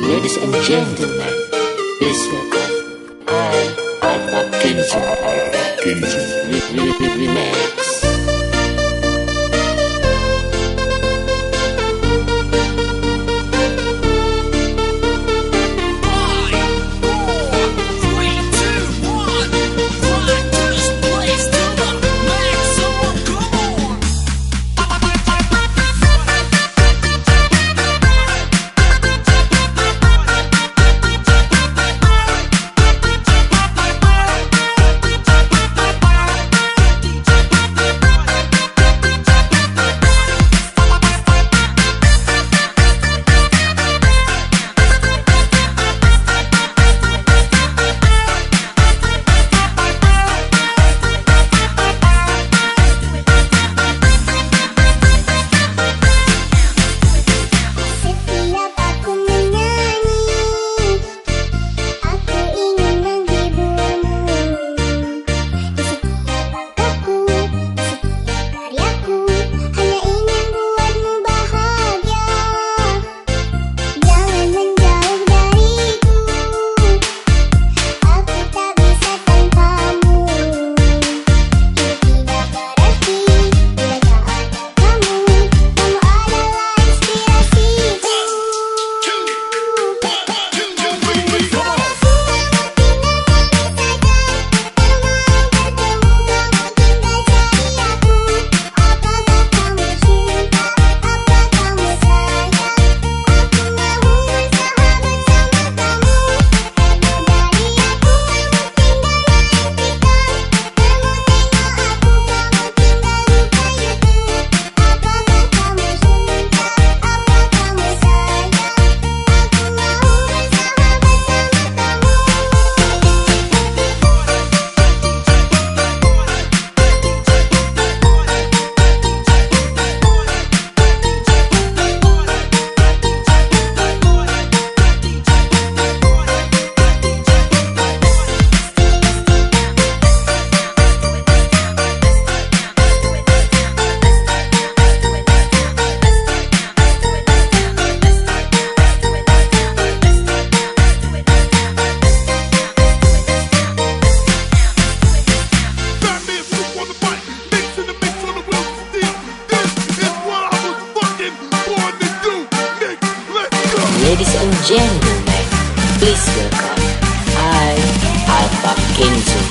Ladies and gentlemen, this welcome. I, Alba Kinson, Alba Kinson, remix. gentlemen, please welcome I, Alpha Kenzo.